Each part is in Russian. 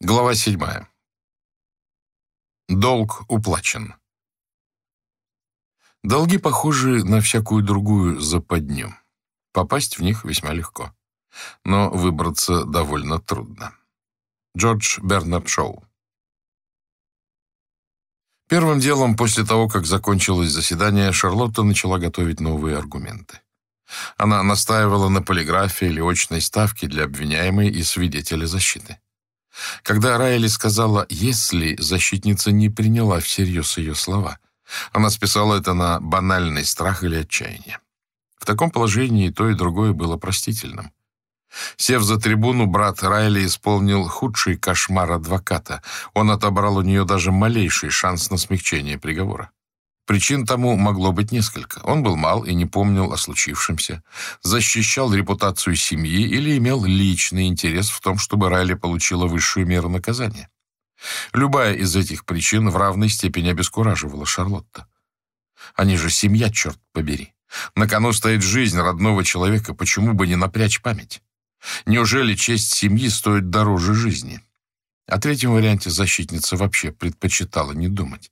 Глава седьмая. Долг уплачен. Долги похожи на всякую другую западню. Попасть в них весьма легко. Но выбраться довольно трудно. Джордж Бернард Шоу. Первым делом после того, как закончилось заседание, Шарлотта начала готовить новые аргументы. Она настаивала на полиграфе или очной ставке для обвиняемой и свидетеля защиты. Когда Райли сказала «если» защитница не приняла всерьез ее слова. Она списала это на банальный страх или отчаяние. В таком положении то и другое было простительным. Сев за трибуну, брат Райли исполнил худший кошмар адвоката. Он отобрал у нее даже малейший шанс на смягчение приговора. Причин тому могло быть несколько. Он был мал и не помнил о случившемся, защищал репутацию семьи или имел личный интерес в том, чтобы Райли получила высшую меру наказания. Любая из этих причин в равной степени обескураживала Шарлотта. Они же семья, черт побери. На кону стоит жизнь родного человека, почему бы не напрячь память? Неужели честь семьи стоит дороже жизни? О третьем варианте защитница вообще предпочитала не думать.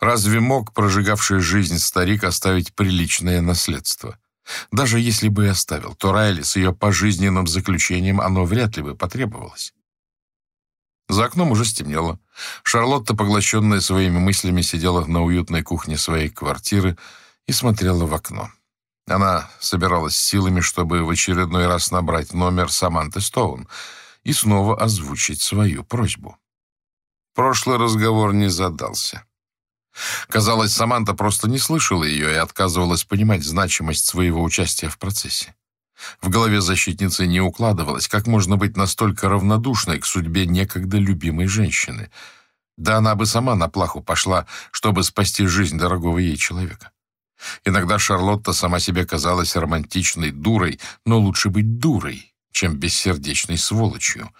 Разве мог прожигавший жизнь старик оставить приличное наследство? Даже если бы и оставил, то Райли с ее пожизненным заключением оно вряд ли бы потребовалось. За окном уже стемнело. Шарлотта, поглощенная своими мыслями, сидела на уютной кухне своей квартиры и смотрела в окно. Она собиралась силами, чтобы в очередной раз набрать номер Саманты Стоун и снова озвучить свою просьбу. Прошлый разговор не задался. Казалось, Саманта просто не слышала ее и отказывалась понимать значимость своего участия в процессе. В голове защитницы не укладывалось, как можно быть настолько равнодушной к судьбе некогда любимой женщины. Да она бы сама на плаху пошла, чтобы спасти жизнь дорогого ей человека. Иногда Шарлотта сама себе казалась романтичной дурой, но лучше быть дурой, чем бессердечной сволочью.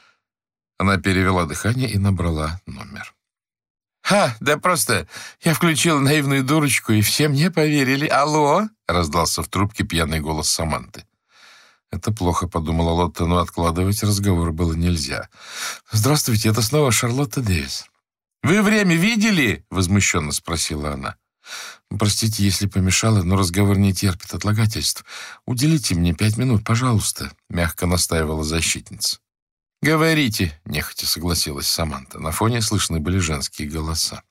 Она перевела дыхание и набрала номер. «Ха, да просто я включил наивную дурочку, и все мне поверили. Алло!» — раздался в трубке пьяный голос Саманты. «Это плохо», — подумала Лотта, но откладывать разговор было нельзя. «Здравствуйте, это снова Шарлотта Дэвис». «Вы время видели?» — возмущенно спросила она. «Простите, если помешала, но разговор не терпит отлагательств. Уделите мне пять минут, пожалуйста», — мягко настаивала защитница. «Говорите», — нехотя согласилась Саманта. На фоне слышны были женские голоса.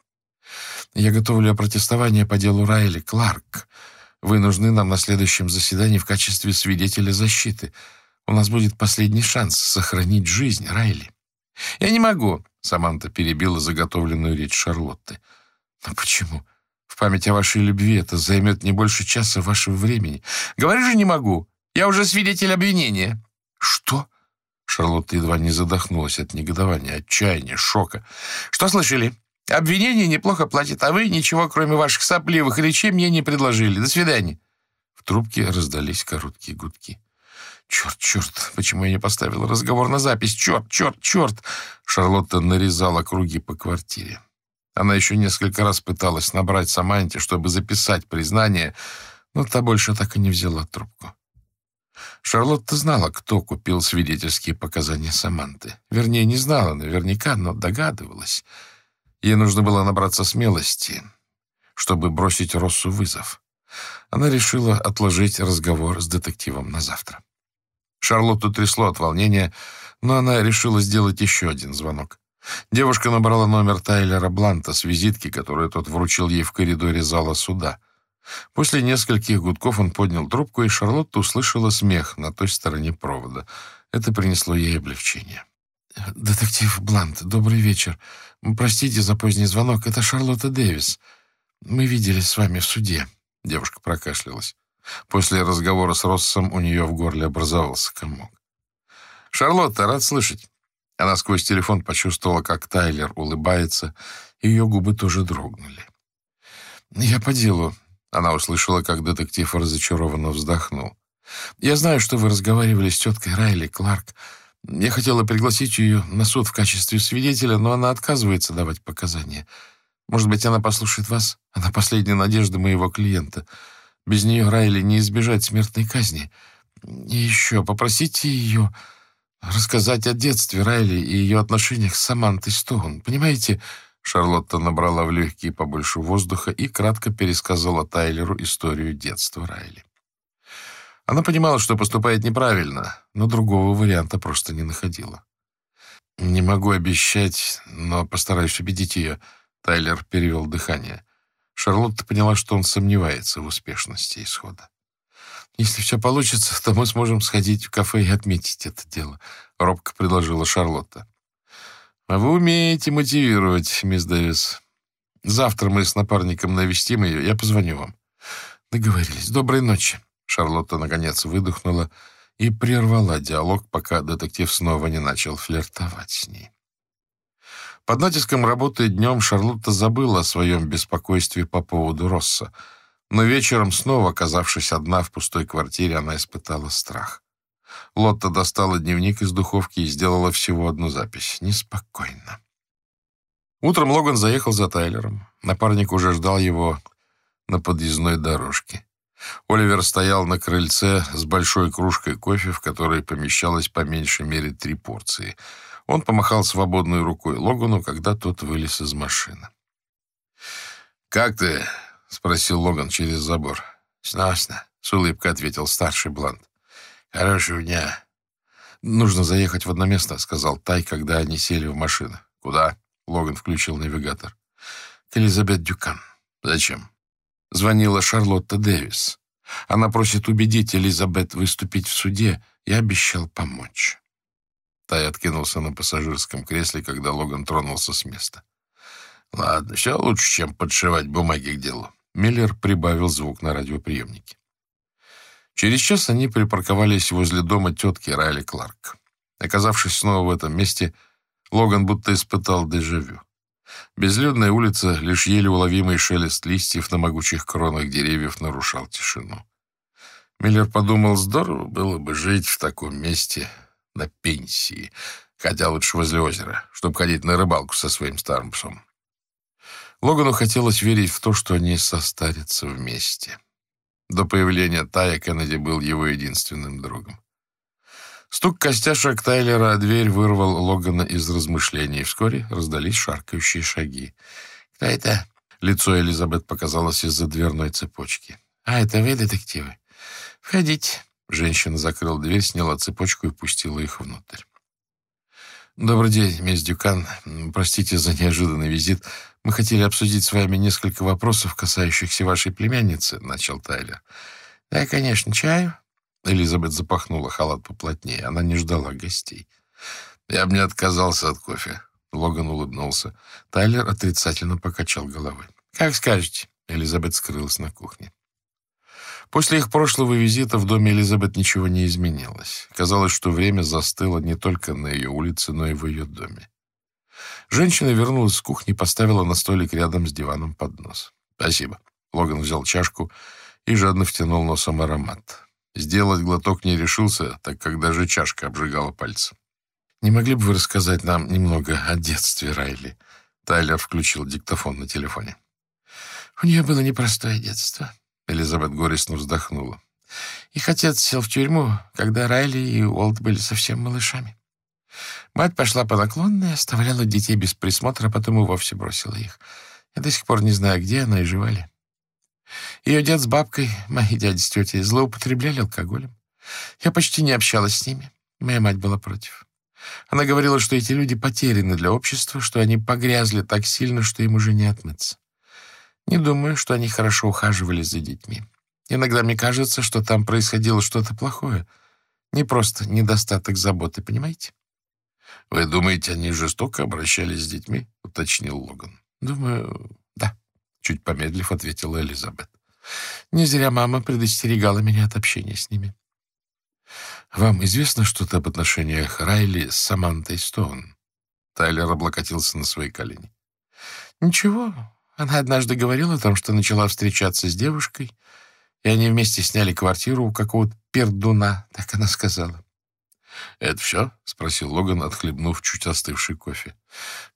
«Я готовлю опротестование по делу Райли Кларк. Вы нужны нам на следующем заседании в качестве свидетеля защиты. У нас будет последний шанс сохранить жизнь Райли». «Я не могу», — Саманта перебила заготовленную речь Шарлотты. «Но почему? В память о вашей любви это займет не больше часа вашего времени. Говорю же, не могу. Я уже свидетель обвинения». «Что?» Шарлотта едва не задохнулась от негодования, отчаяния, шока. «Что слышали? Обвинение неплохо платит, а вы ничего, кроме ваших сопливых речей, мне не предложили. До свидания». В трубке раздались короткие гудки. «Черт, черт, почему я не поставила разговор на запись? Черт, черт, черт!» Шарлотта нарезала круги по квартире. Она еще несколько раз пыталась набрать Саманте, чтобы записать признание, но та больше так и не взяла трубку. Шарлотта знала, кто купил свидетельские показания Саманты. Вернее, не знала наверняка, но догадывалась. Ей нужно было набраться смелости, чтобы бросить Россу вызов. Она решила отложить разговор с детективом на завтра. Шарлотту трясло от волнения, но она решила сделать еще один звонок. Девушка набрала номер Тайлера Бланта с визитки, которую тот вручил ей в коридоре зала суда. После нескольких гудков он поднял трубку, и Шарлотта услышала смех на той стороне провода. Это принесло ей облегчение. «Детектив Блант, добрый вечер. Простите за поздний звонок. Это Шарлотта Дэвис. Мы виделись с вами в суде». Девушка прокашлялась. После разговора с Россом у нее в горле образовался комок. «Шарлотта, рад слышать». Она сквозь телефон почувствовала, как Тайлер улыбается, и ее губы тоже дрогнули. «Я по делу. Она услышала, как детектив разочарованно вздохнул. «Я знаю, что вы разговаривали с теткой Райли Кларк. Я хотела пригласить ее на суд в качестве свидетеля, но она отказывается давать показания. Может быть, она послушает вас? Она последняя надежда моего клиента. Без нее Райли не избежать смертной казни. И еще попросите ее рассказать о детстве Райли и ее отношениях с Самантой Стоун. Понимаете, Шарлотта набрала в легкие побольше воздуха и кратко пересказала Тайлеру историю детства Райли. Она понимала, что поступает неправильно, но другого варианта просто не находила. «Не могу обещать, но постараюсь убедить ее», — Тайлер перевел дыхание. Шарлотта поняла, что он сомневается в успешности исхода. «Если все получится, то мы сможем сходить в кафе и отметить это дело», — робко предложила Шарлотта. «А вы умеете мотивировать, мисс Дэвис. Завтра мы с напарником навестим ее, я позвоню вам». «Договорились. Доброй ночи». Шарлотта, наконец, выдохнула и прервала диалог, пока детектив снова не начал флиртовать с ней. Под натиском работы днем Шарлотта забыла о своем беспокойстве по поводу Росса, но вечером, снова оказавшись одна в пустой квартире, она испытала страх. Лотта достала дневник из духовки и сделала всего одну запись. Неспокойно. Утром Логан заехал за Тайлером. Напарник уже ждал его на подъездной дорожке. Оливер стоял на крыльце с большой кружкой кофе, в которой помещалось по меньшей мере три порции. Он помахал свободной рукой Логану, когда тот вылез из машины. «Как ты?» — спросил Логан через забор. «Сносно», — с улыбкой ответил старший Блант. «Хорошего дня». «Нужно заехать в одно место», — сказал Тай, когда они сели в машину. «Куда?» — Логан включил навигатор. «К Элизабет Дюкан». «Зачем?» Звонила Шарлотта Дэвис. Она просит убедить Элизабет выступить в суде. Я обещал помочь. Тай откинулся на пассажирском кресле, когда Логан тронулся с места. «Ладно, все лучше, чем подшивать бумаги к делу». Миллер прибавил звук на радиоприемнике. Через час они припарковались возле дома тетки Райли Кларк. Оказавшись снова в этом месте, Логан будто испытал дежавю. Безлюдная улица, лишь еле уловимый шелест листьев на могучих кронах деревьев нарушал тишину. Миллер подумал, здорово было бы жить в таком месте на пенсии, хотя лучше возле озера, чтобы ходить на рыбалку со своим старым псом. Логану хотелось верить в то, что они состарятся вместе. До появления Тая Кеннеди был его единственным другом. Стук костяшек Тайлера о дверь вырвал Логана из размышлений. Вскоре раздались шаркающие шаги. «Кто это?» Лицо Элизабет показалось из-за дверной цепочки. «А, это вы, детективы? Входите». Женщина закрыла дверь, сняла цепочку и пустила их внутрь. «Добрый день, мисс Дюкан. Простите за неожиданный визит. Мы хотели обсудить с вами несколько вопросов, касающихся вашей племянницы», — начал Тайлер. «Да, конечно, чаю?» Элизабет запахнула халат поплотнее. Она не ждала гостей. «Я бы не отказался от кофе». Логан улыбнулся. Тайлер отрицательно покачал головой. «Как скажете». Элизабет скрылась на кухне. После их прошлого визита в доме Элизабет ничего не изменилось. Казалось, что время застыло не только на ее улице, но и в ее доме. Женщина вернулась с кухни и поставила на столик рядом с диваном поднос. «Спасибо». Логан взял чашку и жадно втянул носом аромат. Сделать глоток не решился, так как даже чашка обжигала пальцы. «Не могли бы вы рассказать нам немного о детстве Райли?» Тайлер включил диктофон на телефоне. «У нее было непростое детство», — Элизабет горестно вздохнула. «Их отец сел в тюрьму, когда Райли и Уолт были совсем малышами. Мать пошла по наклонной, оставляла детей без присмотра, потом и вовсе бросила их. Я до сих пор не знаю, где она и жива ли. Ее дед с бабкой, мои дяди с тетей, злоупотребляли алкоголем. Я почти не общалась с ними. Моя мать была против. Она говорила, что эти люди потеряны для общества, что они погрязли так сильно, что им уже не отмыться. Не думаю, что они хорошо ухаживали за детьми. Иногда мне кажется, что там происходило что-то плохое. Не просто недостаток заботы, понимаете? «Вы думаете, они жестоко обращались с детьми?» — уточнил Логан. «Думаю, да», — чуть помедлив ответила Элизабет. «Не зря мама предостерегала меня от общения с ними». «Вам известно что-то об отношениях Райли с Самантой Стоун?» Тайлер облокотился на свои колени. «Ничего. Она однажды говорила о том, что начала встречаться с девушкой, и они вместе сняли квартиру у какого-то пердуна, так она сказала. «Это все?» — спросил Логан, отхлебнув чуть остывший кофе.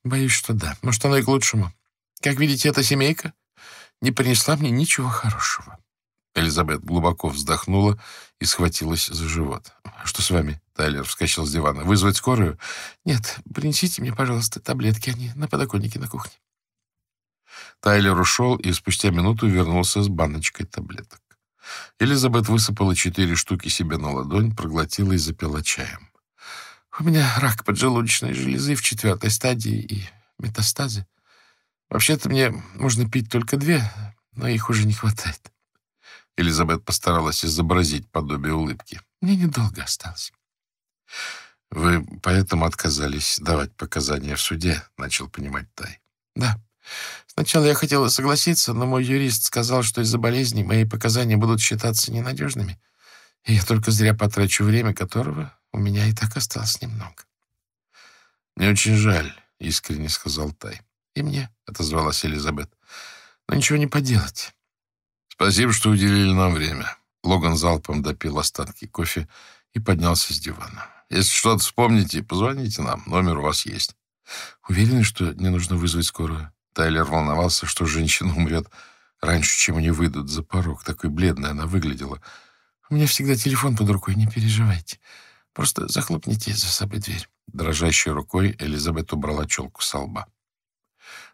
«Боюсь, что да. Может, оно и к лучшему. Как видите, эта семейка не принесла мне ничего хорошего». Элизабет глубоко вздохнула и схватилась за живот. «Что с вами?» Тайлер вскочил с дивана. «Вызвать скорую?» «Нет, принесите мне, пожалуйста, таблетки. Они на подоконнике на кухне». Тайлер ушел и спустя минуту вернулся с баночкой таблеток. Элизабет высыпала четыре штуки себе на ладонь, проглотила и запила чаем. «У меня рак поджелудочной железы в четвертой стадии и метастазы. Вообще-то мне можно пить только две, но их уже не хватает». Элизабет постаралась изобразить подобие улыбки. «Мне недолго осталось». «Вы поэтому отказались давать показания в суде?» — начал понимать Тай. «Да. Сначала я хотела согласиться, но мой юрист сказал, что из-за болезни мои показания будут считаться ненадежными, и я только зря потрачу время, которого у меня и так осталось немного». «Мне очень жаль», — искренне сказал Тай. «И мне», — отозвалась Элизабет. «Но ничего не поделать». «Спасибо, что уделили нам время». Логан залпом допил остатки кофе и поднялся с дивана. «Если что-то вспомните, позвоните нам. Номер у вас есть». «Уверены, что не нужно вызвать скорую?» Тайлер волновался, что женщина умрет раньше, чем они выйдут за порог. Такой бледной она выглядела. «У меня всегда телефон под рукой, не переживайте. Просто захлопните за собой дверь». Дрожащей рукой Элизабет убрала челку со лба.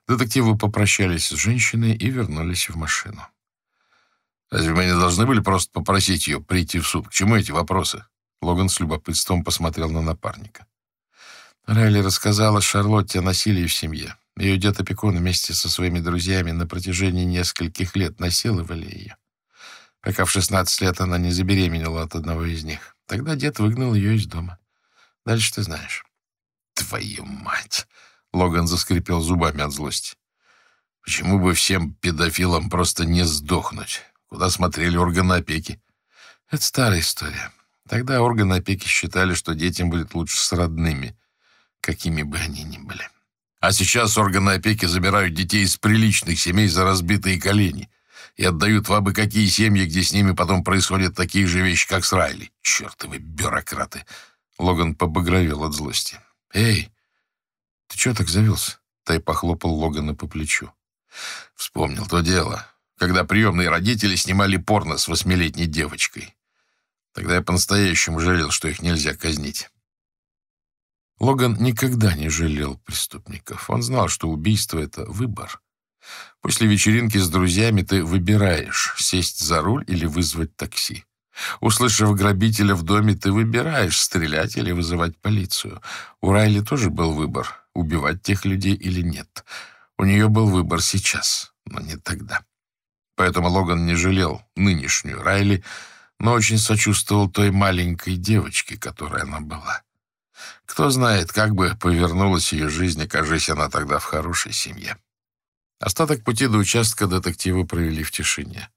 Детективы попрощались с женщиной и вернулись в машину. «Разве мы не должны были просто попросить ее прийти в суд? К чему эти вопросы?» Логан с любопытством посмотрел на напарника. Райли рассказала Шарлотте о насилии в семье. Ее дед-опекун вместе со своими друзьями на протяжении нескольких лет насиловали ее, пока в 16 лет она не забеременела от одного из них. Тогда дед выгнал ее из дома. Дальше ты знаешь. «Твою мать!» — Логан заскрипел зубами от злости. «Почему бы всем педофилам просто не сдохнуть? Куда смотрели органы опеки?» «Это старая история. Тогда органы опеки считали, что детям будет лучше с родными, какими бы они ни были. А сейчас органы опеки забирают детей из приличных семей за разбитые колени и отдают в абы какие семьи, где с ними потом происходят такие же вещи, как с Райли. Чертовы бюрократы!» Логан побагровел от злости. «Эй, ты чего так завелся?» Тай похлопал Логана по плечу. «Вспомнил то дело, когда приемные родители снимали порно с восьмилетней девочкой. Тогда я по-настоящему жалел, что их нельзя казнить. Логан никогда не жалел преступников. Он знал, что убийство — это выбор. После вечеринки с друзьями ты выбираешь, сесть за руль или вызвать такси. Услышав грабителя в доме, ты выбираешь, стрелять или вызывать полицию. У Райли тоже был выбор, убивать тех людей или нет. У нее был выбор сейчас, но не тогда. Поэтому Логан не жалел нынешнюю Райли, но очень сочувствовал той маленькой девочке, которой она была. Кто знает, как бы повернулась ее жизнь, окажись она тогда в хорошей семье. Остаток пути до участка детективы провели в тишине.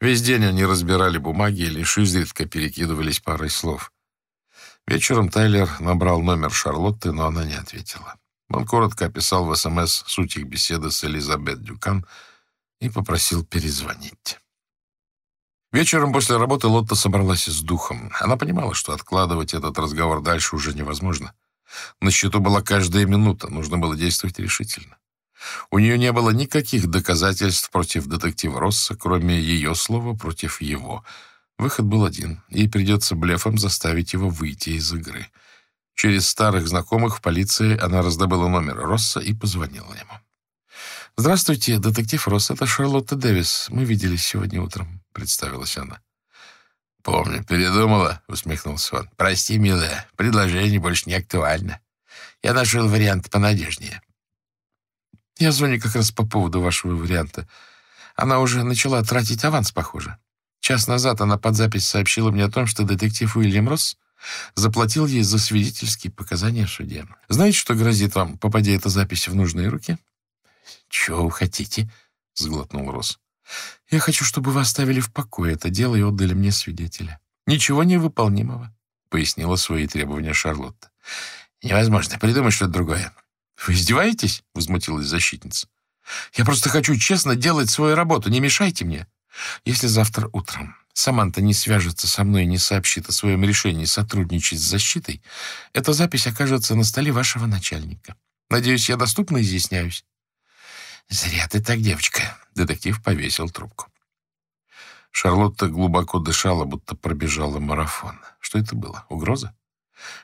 Весь день они разбирали бумаги и лишь изредка перекидывались парой слов. Вечером Тайлер набрал номер Шарлотты, но она не ответила. Он коротко описал в СМС суть их беседы с Элизабет Дюкан и попросил перезвонить. Вечером после работы Лотта собралась с духом. Она понимала, что откладывать этот разговор дальше уже невозможно. На счету была каждая минута, нужно было действовать решительно. У нее не было никаких доказательств против детектива Росса, кроме ее слова против его. Выход был один, ей придется блефом заставить его выйти из игры. Через старых знакомых в полиции она раздобыла номер Росса и позвонила ему. «Здравствуйте, детектив Росс, это Шарлотта Дэвис. Мы виделись сегодня утром». — представилась она. «Помню, передумала», — усмехнулся он. «Прости, милая, предложение больше не актуально. Я нашел вариант понадежнее». «Я звоню как раз по поводу вашего варианта. Она уже начала тратить аванс, похоже. Час назад она под запись сообщила мне о том, что детектив Уильям Росс заплатил ей за свидетельские показания в суде. Знаете, что грозит вам, попадя эта запись в нужные руки?» «Чего вы хотите?» — сглотнул Росс. Я хочу, чтобы вы оставили в покое это дело и отдали мне свидетеля. Ничего невыполнимого, — пояснила свои требования Шарлотта. Невозможно. Придумай что-то другое. Вы издеваетесь? — возмутилась защитница. Я просто хочу честно делать свою работу. Не мешайте мне. Если завтра утром Саманта не свяжется со мной и не сообщит о своем решении сотрудничать с защитой, эта запись окажется на столе вашего начальника. Надеюсь, я доступно изъясняюсь. «Зря ты так, девочка», — детектив повесил трубку. Шарлотта глубоко дышала, будто пробежала марафон. Что это было? Угроза?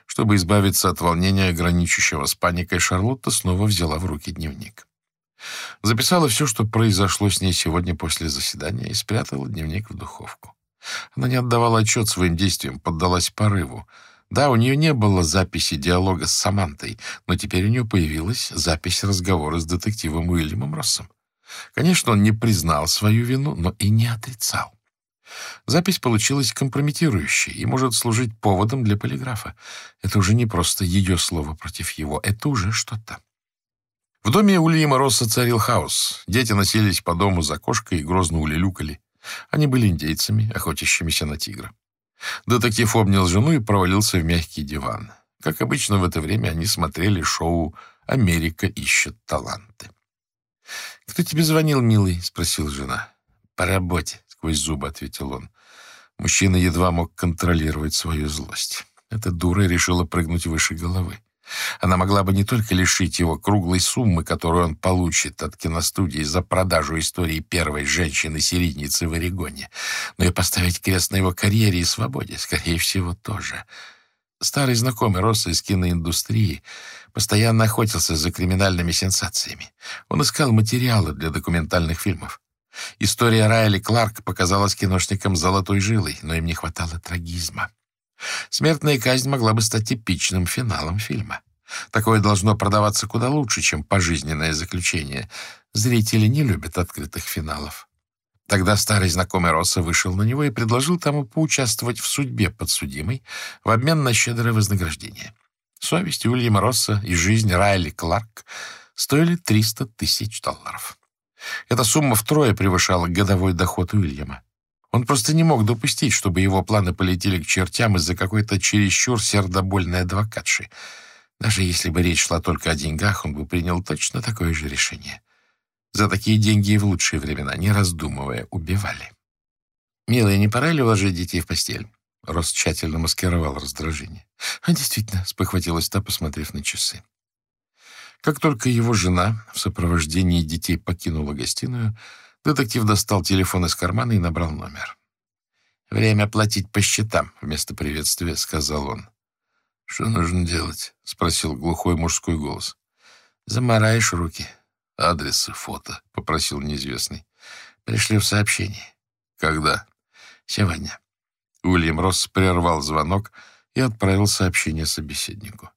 Чтобы избавиться от волнения, граничащего с паникой, Шарлотта снова взяла в руки дневник. Записала все, что произошло с ней сегодня после заседания, и спрятала дневник в духовку. Она не отдавала отчет своим действиям, поддалась порыву. Да, у нее не было записи диалога с Самантой, но теперь у нее появилась запись разговора с детективом Уильямом Россом. Конечно, он не признал свою вину, но и не отрицал. Запись получилась компрометирующей и может служить поводом для полиграфа. Это уже не просто ее слово против его, это уже что-то. В доме Уильяма Росса царил хаос. Дети носились по дому за кошкой и грозно улюлюкали. Они были индейцами, охотящимися на тигра. Детектив обнял жену и провалился в мягкий диван. Как обычно, в это время они смотрели шоу «Америка ищет таланты». «Кто тебе звонил, милый?» — спросил жена. «По работе», — сквозь зубы ответил он. Мужчина едва мог контролировать свою злость. Эта дура решила прыгнуть выше головы. Она могла бы не только лишить его круглой суммы, которую он получит от киностудии за продажу истории первой женщины-серийницы в Орегоне, но и поставить крест на его карьере и свободе, скорее всего, тоже. Старый знакомый Росса из киноиндустрии постоянно охотился за криминальными сенсациями. Он искал материалы для документальных фильмов. История Райли Кларк показалась киношникам золотой жилой, но им не хватало трагизма. Смертная казнь могла бы стать типичным финалом фильма. Такое должно продаваться куда лучше, чем пожизненное заключение. Зрители не любят открытых финалов. Тогда старый знакомый Росса вышел на него и предложил тому поучаствовать в судьбе подсудимой в обмен на щедрое вознаграждение. Совесть Уильяма Росса и жизнь Райли Кларк стоили 300 тысяч долларов. Эта сумма втрое превышала годовой доход Уильяма. Он просто не мог допустить, чтобы его планы полетели к чертям из-за какой-то чересчур сердобольной адвокатши. Даже если бы речь шла только о деньгах, он бы принял точно такое же решение. За такие деньги и в лучшие времена, не раздумывая, убивали. «Милая, не пора ли уложить детей в постель?» Рос тщательно маскировал раздражение. «А действительно», — спохватилась та, посмотрев на часы. Как только его жена в сопровождении детей покинула гостиную, Детектив достал телефон из кармана и набрал номер. «Время платить по счетам», — вместо приветствия сказал он. «Что нужно делать?» — спросил глухой мужской голос. «Замараешь руки». «Адрес и фото», — попросил неизвестный. «Пришли в сообщение». «Когда?» «Сегодня». Уильям Росс прервал звонок и отправил сообщение собеседнику.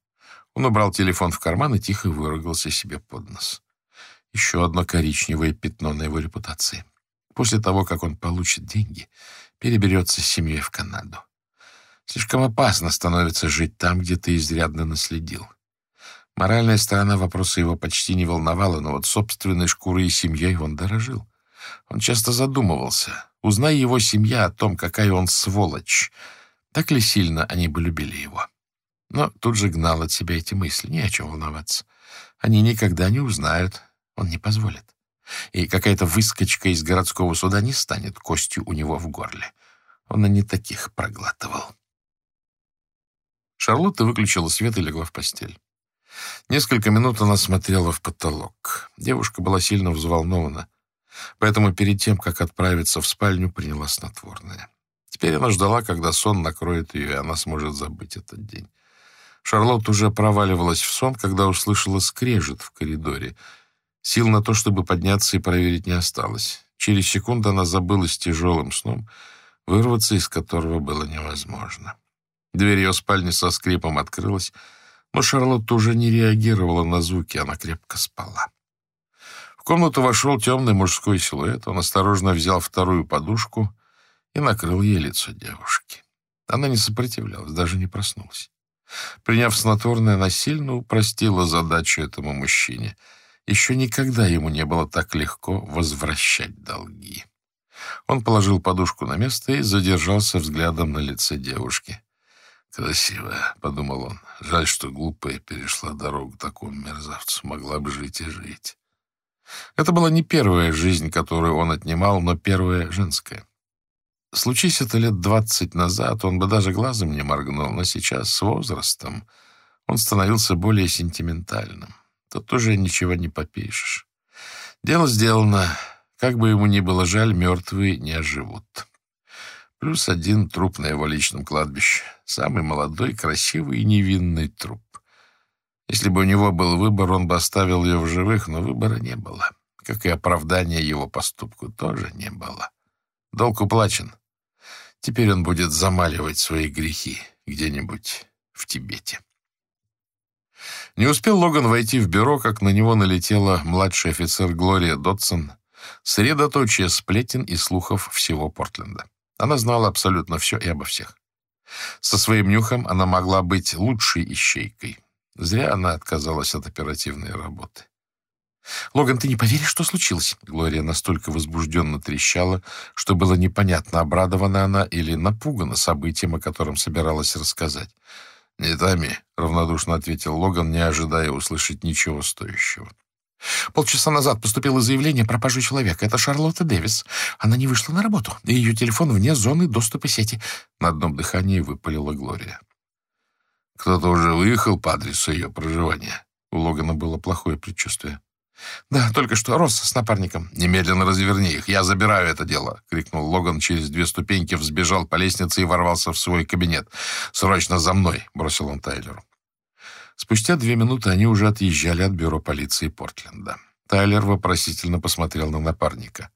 Он убрал телефон в карман и тихо выругался себе под нос еще одно коричневое пятно на его репутации. После того, как он получит деньги, переберется с семьей в Канаду. Слишком опасно становится жить там, где ты изрядно наследил. Моральная сторона вопроса его почти не волновала, но вот собственной шкурой и семьей он дорожил. Он часто задумывался, узнай его семья о том, какая он сволочь, так ли сильно они бы любили его. Но тут же гнал от себя эти мысли, не о чем волноваться. Они никогда не узнают, он не позволит. И какая-то выскочка из городского суда не станет костью у него в горле. Он и не таких проглатывал. Шарлотта выключила свет и легла в постель. Несколько минут она смотрела в потолок. Девушка была сильно взволнована, поэтому перед тем, как отправиться в спальню, приняла снотворное. Теперь она ждала, когда сон накроет ее, и она сможет забыть этот день. Шарлотта уже проваливалась в сон, когда услышала скрежет в коридоре — Сил на то, чтобы подняться и проверить, не осталось. Через секунду она забылась тяжелым сном, вырваться из которого было невозможно. Дверь ее спальни со скрипом открылась, но Шарлотта уже не реагировала на звуки, она крепко спала. В комнату вошел темный мужской силуэт. Он осторожно взял вторую подушку и накрыл ей лицо девушки. Она не сопротивлялась, даже не проснулась. Приняв снотворное, она сильно упростила задачу этому мужчине — еще никогда ему не было так легко возвращать долги. Он положил подушку на место и задержался взглядом на лице девушки. «Красиво», — подумал он. «Жаль, что глупая перешла дорогу такому мерзавцу. Могла бы жить и жить». Это была не первая жизнь, которую он отнимал, но первая женская. Случись это лет двадцать назад, он бы даже глазом не моргнул, но сейчас, с возрастом, он становился более сентиментальным то тоже ничего не попишешь. Дело сделано. Как бы ему ни было жаль, мертвые не оживут. Плюс один труп на его личном кладбище. Самый молодой, красивый и невинный труп. Если бы у него был выбор, он бы оставил ее в живых, но выбора не было. Как и оправдания его поступку тоже не было. Долг уплачен. Теперь он будет замаливать свои грехи где-нибудь в Тибете. Не успел Логан войти в бюро, как на него налетела младший офицер Глория Дотсон, средоточие сплетен и слухов всего Портленда. Она знала абсолютно все и обо всех. Со своим нюхом она могла быть лучшей ищейкой. Зря она отказалась от оперативной работы. «Логан, ты не поверишь, что случилось?» Глория настолько возбужденно трещала, что было непонятно, обрадована она или напугана событием, о котором собиралась рассказать. «Не томи», — равнодушно ответил Логан, не ожидая услышать ничего стоящего. Полчаса назад поступило заявление о пропаже человека. Это Шарлотта Дэвис. Она не вышла на работу, и ее телефон вне зоны доступа сети. На одном дыхании выпалила Глория. Кто-то уже выехал по адресу ее проживания. У Логана было плохое предчувствие. «Да, только что. Росс с напарником». «Немедленно разверни их. Я забираю это дело!» — крикнул Логан через две ступеньки, взбежал по лестнице и ворвался в свой кабинет. «Срочно за мной!» — бросил он Тайлеру. Спустя две минуты они уже отъезжали от бюро полиции Портленда. Тайлер вопросительно посмотрел на напарника.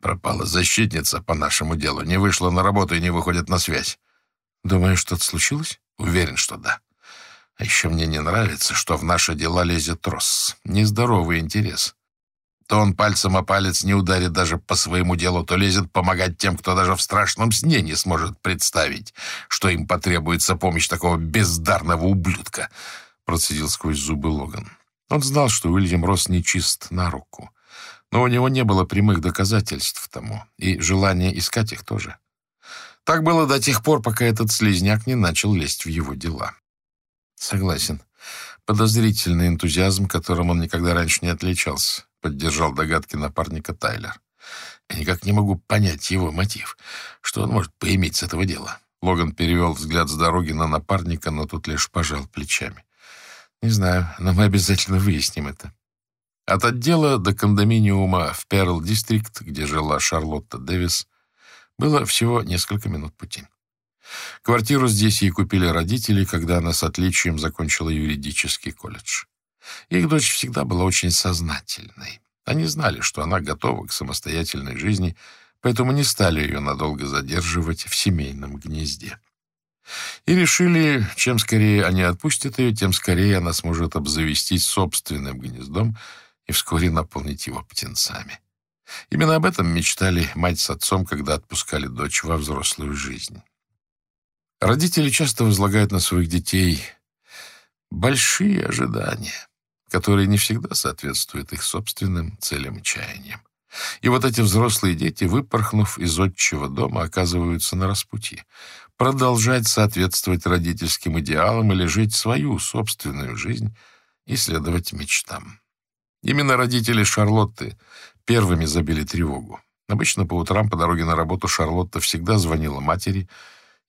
«Пропала защитница по нашему делу. Не вышла на работу и не выходит на связь». «Думаешь, что-то случилось?» «Уверен, что да. А еще мне не нравится, что в наши дела лезет Росс. Нездоровый интерес. То он пальцем о палец не ударит даже по своему делу, то лезет помогать тем, кто даже в страшном сне не сможет представить, что им потребуется помощь такого бездарного ублюдка», — процедил сквозь зубы Логан. Он знал, что Уильям Росс нечист на руку, но у него не было прямых доказательств тому, и желания искать их тоже. Так было до тех пор, пока этот слизняк не начал лезть в его дела. Согласен. Подозрительный энтузиазм, которым он никогда раньше не отличался, поддержал догадки напарника Тайлер. Я никак не могу понять его мотив. Что он может поиметь с этого дела? Логан перевел взгляд с дороги на напарника, но тут лишь пожал плечами. Не знаю, но мы обязательно выясним это. От отдела до кондоминиума в Перл-Дистрикт, где жила Шарлотта Дэвис, было всего несколько минут пути. Квартиру здесь ей купили родители, когда она с отличием закончила юридический колледж. Их дочь всегда была очень сознательной. Они знали, что она готова к самостоятельной жизни, поэтому не стали ее надолго задерживать в семейном гнезде. И решили, чем скорее они отпустят ее, тем скорее она сможет обзавестись собственным гнездом и вскоре наполнить его птенцами. Именно об этом мечтали мать с отцом, когда отпускали дочь во взрослую жизнь. Родители часто возлагают на своих детей большие ожидания, которые не всегда соответствуют их собственным целям и чаяниям. И вот эти взрослые дети, выпорхнув из отчего дома, оказываются на распутье. Продолжать соответствовать родительским идеалам или жить свою собственную жизнь и следовать мечтам. Именно родители Шарлотты первыми забили тревогу. Обычно по утрам по дороге на работу Шарлотта всегда звонила матери,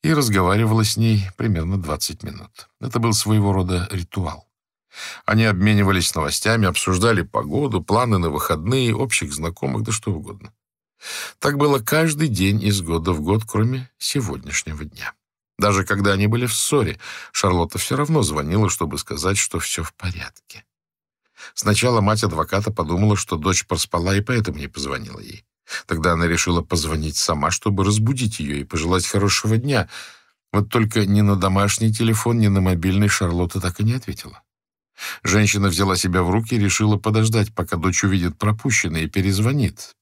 и разговаривала с ней примерно 20 минут. Это был своего рода ритуал. Они обменивались новостями, обсуждали погоду, планы на выходные, общих знакомых, да что угодно. Так было каждый день из года в год, кроме сегодняшнего дня. Даже когда они были в ссоре, Шарлотта все равно звонила, чтобы сказать, что все в порядке. Сначала мать адвоката подумала, что дочь проспала и поэтому не позвонила ей. Тогда она решила позвонить сама, чтобы разбудить ее и пожелать хорошего дня. Вот только ни на домашний телефон, ни на мобильный Шарлотта так и не ответила. Женщина взяла себя в руки и решила подождать, пока дочь увидит пропущенное и перезвонит.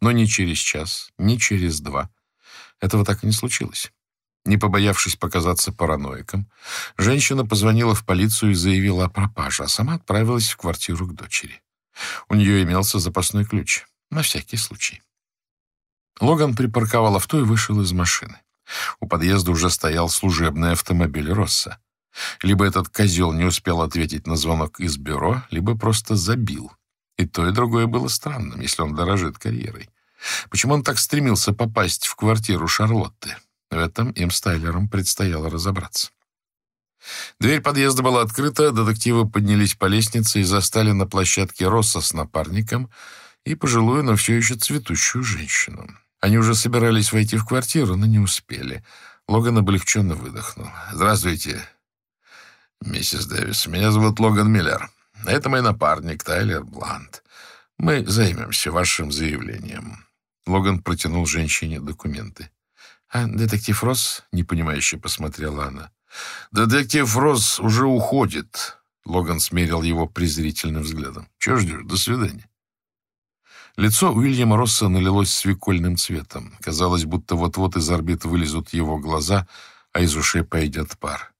Но ни через час, ни через два этого так и не случилось. Не побоявшись показаться параноиком, женщина позвонила в полицию и заявила о пропаже, а сама отправилась в квартиру к дочери. У нее имелся запасной ключ. На всякий случай. Логан припарковал авто и вышел из машины. У подъезда уже стоял служебный автомобиль Росса. Либо этот козел не успел ответить на звонок из бюро, либо просто забил. И то, и другое было странным, если он дорожит карьерой. Почему он так стремился попасть в квартиру Шарлотты? В этом им с Тайлером предстояло разобраться. Дверь подъезда была открыта, детективы поднялись по лестнице и застали на площадке Росса с напарником — и пожилую, но все еще цветущую женщину. Они уже собирались войти в квартиру, но не успели. Логан облегченно выдохнул. «Здравствуйте, миссис Дэвис. Меня зовут Логан Миллер. Это мой напарник Тайлер Блант. Мы займемся вашим заявлением». Логан протянул женщине документы. «А детектив Росс?» — непонимающе посмотрела она. «Детектив Росс уже уходит», — Логан смерил его презрительным взглядом. «Чего ждешь? До свидания». Лицо Уильяма Росса налилось свекольным цветом. Казалось, будто вот-вот из орбит вылезут его глаза, а из ушей пойдет пар.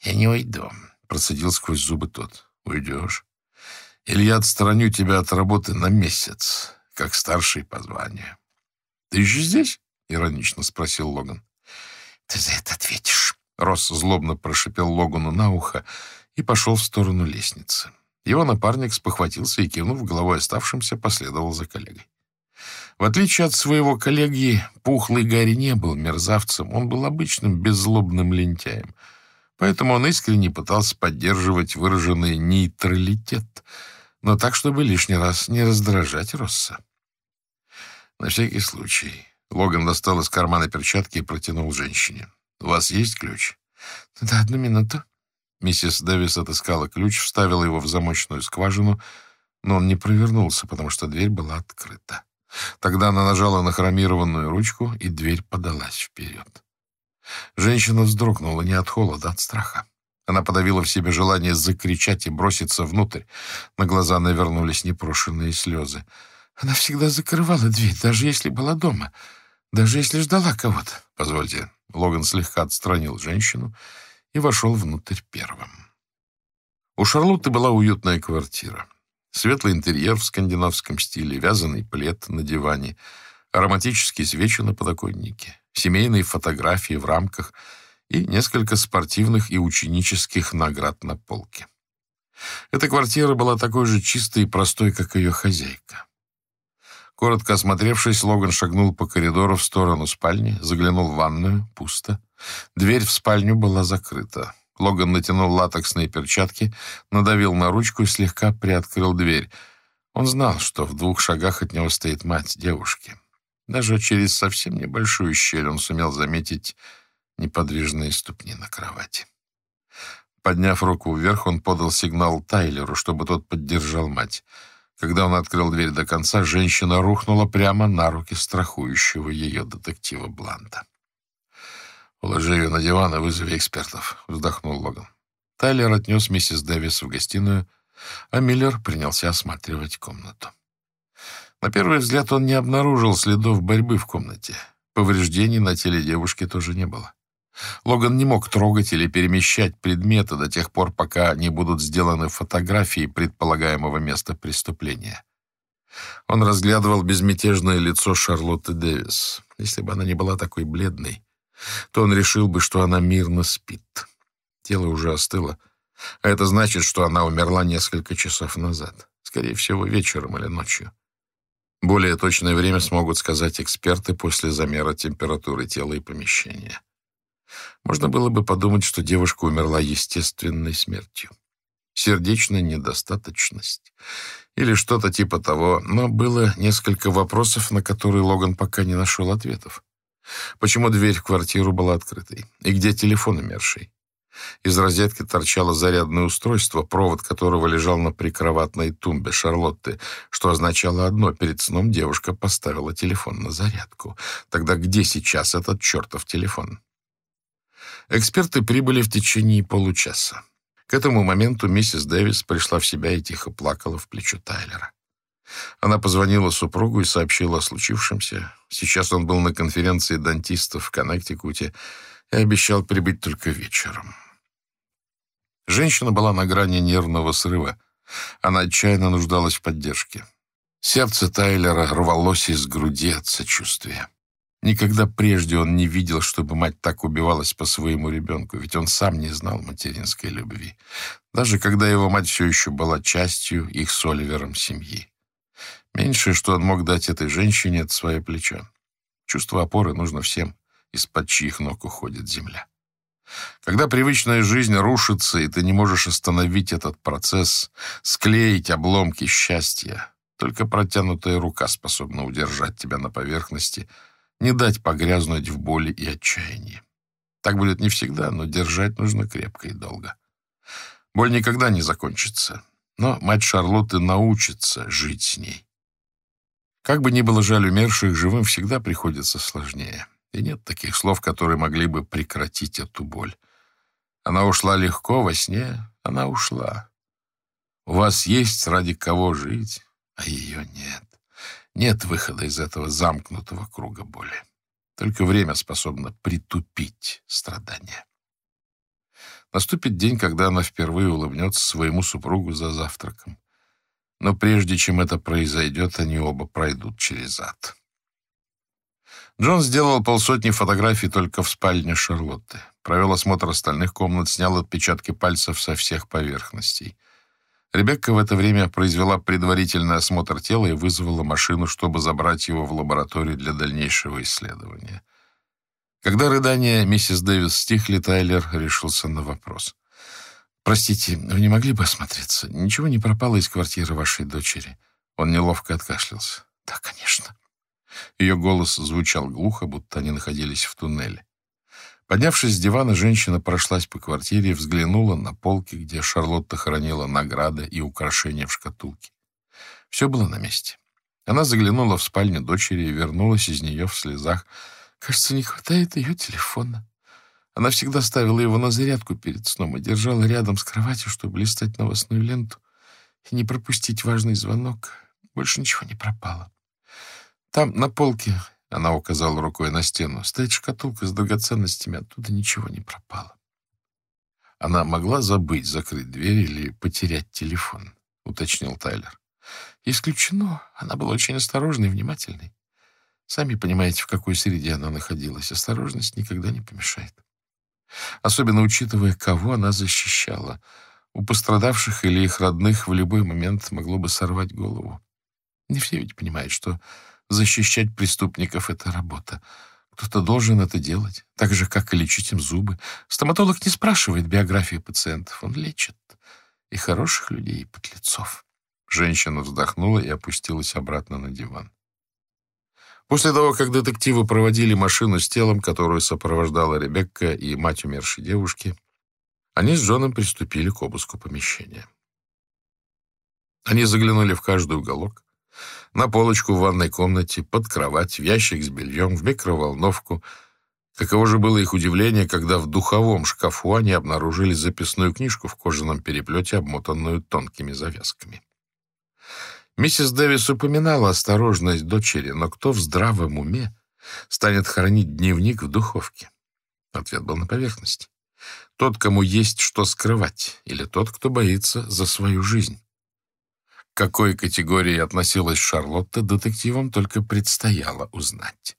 «Я не уйду», — процедил сквозь зубы тот. «Уйдешь? Или я отстраню тебя от работы на месяц, как старший по званию». «Ты еще здесь?» — иронично спросил Логан. «Ты за это ответишь», — Росс злобно прошипел Логану на ухо и пошел в сторону лестницы. Его напарник спохватился и, кивнув головой оставшимся, последовал за коллегой. В отличие от своего коллеги, пухлый Гарри не был мерзавцем, он был обычным беззлобным лентяем. Поэтому он искренне пытался поддерживать выраженный нейтралитет, но так, чтобы лишний раз не раздражать Росса. На всякий случай. Логан достал из кармана перчатки и протянул женщине. «У вас есть ключ?» «Да, одну минуту». Миссис Дэвис отыскала ключ, вставила его в замочную скважину, но он не провернулся, потому что дверь была открыта. Тогда она нажала на хромированную ручку, и дверь подалась вперед. Женщина вздрогнула не от холода, а от страха. Она подавила в себе желание закричать и броситься внутрь. На глаза навернулись непрошенные слезы. Она всегда закрывала дверь, даже если была дома, даже если ждала кого-то. Позвольте. Логан слегка отстранил женщину и вошел внутрь первым. У Шарлотты была уютная квартира. Светлый интерьер в скандинавском стиле, вязаный плед на диване, ароматические свечи на подоконнике, семейные фотографии в рамках и несколько спортивных и ученических наград на полке. Эта квартира была такой же чистой и простой, как ее хозяйка. Коротко осмотревшись, Логан шагнул по коридору в сторону спальни, заглянул в ванную, пусто. Дверь в спальню была закрыта. Логан натянул латексные перчатки, надавил на ручку и слегка приоткрыл дверь. Он знал, что в двух шагах от него стоит мать девушки. Даже через совсем небольшую щель он сумел заметить неподвижные ступни на кровати. Подняв руку вверх, он подал сигнал Тайлеру, чтобы тот поддержал мать. Когда он открыл дверь до конца, женщина рухнула прямо на руки страхующего ее детектива Бланта. «Уложи ее на диван и вызови экспертов», — вздохнул Логан. Тайлер отнес миссис Дэвис в гостиную, а Миллер принялся осматривать комнату. На первый взгляд он не обнаружил следов борьбы в комнате. Повреждений на теле девушки тоже не было. Логан не мог трогать или перемещать предметы до тех пор, пока не будут сделаны фотографии предполагаемого места преступления. Он разглядывал безмятежное лицо Шарлотты Дэвис. Если бы она не была такой бледной, то он решил бы, что она мирно спит. Тело уже остыло, а это значит, что она умерла несколько часов назад, скорее всего, вечером или ночью. Более точное время смогут сказать эксперты после замера температуры тела и помещения. Можно было бы подумать, что девушка умерла естественной смертью. Сердечная недостаточность или что-то типа того, но было несколько вопросов, на которые Логан пока не нашел ответов. Почему дверь в квартиру была открытой? И где телефон умершей? Из розетки торчало зарядное устройство, провод которого лежал на прикроватной тумбе Шарлотты, что означало одно — перед сном девушка поставила телефон на зарядку. Тогда где сейчас этот чертов телефон? Эксперты прибыли в течение получаса. К этому моменту миссис Дэвис пришла в себя и тихо плакала в плечо Тайлера. Она позвонила супругу и сообщила о случившемся. Сейчас он был на конференции дантистов в Коннектикуте и обещал прибыть только вечером. Женщина была на грани нервного срыва. Она отчаянно нуждалась в поддержке. Сердце Тайлера рвалось из груди от сочувствия. Никогда прежде он не видел, чтобы мать так убивалась по своему ребенку, ведь он сам не знал материнской любви, даже когда его мать все еще была частью их с Оливером семьи. Меньшее, что он мог дать этой женщине, это свое плечо. Чувство опоры нужно всем, из-под чьих ног уходит земля. Когда привычная жизнь рушится, и ты не можешь остановить этот процесс, склеить обломки счастья, Только протянутая рука способна удержать тебя на поверхности, не дать погрязнуть в боли и отчаянии. Так будет не всегда, но держать нужно крепко и долго. Боль никогда не закончится, но мать Шарлотты научится жить с ней. Как бы ни было жаль умерших, живым всегда приходится сложнее. И нет таких слов, которые могли бы прекратить эту боль. Она ушла легко во сне, она ушла. У вас есть ради кого жить, а ее нет. Нет выхода из этого замкнутого круга боли. Только время способно притупить страдания. Наступит день, когда она впервые улыбнется своему супругу за завтраком. Но прежде чем это произойдет, они оба пройдут через ад. Джон сделал полсотни фотографий только в спальне Шарлотты. Провел осмотр остальных комнат, снял отпечатки пальцев со всех поверхностей. Ребекка в это время произвела предварительный осмотр тела и вызвала машину, чтобы забрать его в лабораторию для дальнейшего исследования. Когда рыдания миссис Дэвис стихли, Тайлер решился на вопрос. «Простите, вы не могли бы осмотреться? Ничего не пропало из квартиры вашей дочери?» Он неловко откашлялся. «Да, конечно». Ее голос звучал глухо, будто они находились в туннеле. Поднявшись с дивана, женщина прошлась по квартире и взглянула на полки, где Шарлотта хранила награды и украшения в шкатулке. Все было на месте. Она заглянула в спальню дочери и вернулась из нее в слезах. Кажется, не хватает ее телефона. Она всегда ставила его на зарядку перед сном и держала рядом с кроватью, чтобы листать новостную ленту и не пропустить важный звонок. Больше ничего не пропало. Там, на полке, она указала рукой на стену, стоит шкатулка с драгоценностями, оттуда ничего не пропало. Она могла забыть закрыть дверь или потерять телефон, уточнил Тайлер. Исключено. Она была очень осторожной и внимательной. Сами понимаете, в какой среде она находилась. Осторожность никогда не помешает. Особенно учитывая, кого она защищала. У пострадавших или их родных в любой момент могло бы сорвать голову. Не все ведь понимают, что Защищать преступников — это работа. Кто-то должен это делать, так же, как и лечить им зубы. Стоматолог не спрашивает биографии пациентов, он лечит и хороших людей, и подлецов. Женщина вздохнула и опустилась обратно на диван. После того, как детективы проводили машину с телом, которую сопровождала Ребекка и мать умершей девушки, они с Джоном приступили к обыску помещения. Они заглянули в каждый уголок, на полочку в ванной комнате, под кровать, в ящик с бельем, в микроволновку. Каково же было их удивление, когда в духовом шкафу они обнаружили записную книжку в кожаном переплете, обмотанную тонкими завязками. Миссис Дэвис упоминала осторожность дочери, но кто в здравом уме станет хранить дневник в духовке? Ответ был на поверхности. Тот, кому есть что скрывать, или тот, кто боится за свою жизнь какой категории относилась Шарлотта, детективам только предстояло узнать.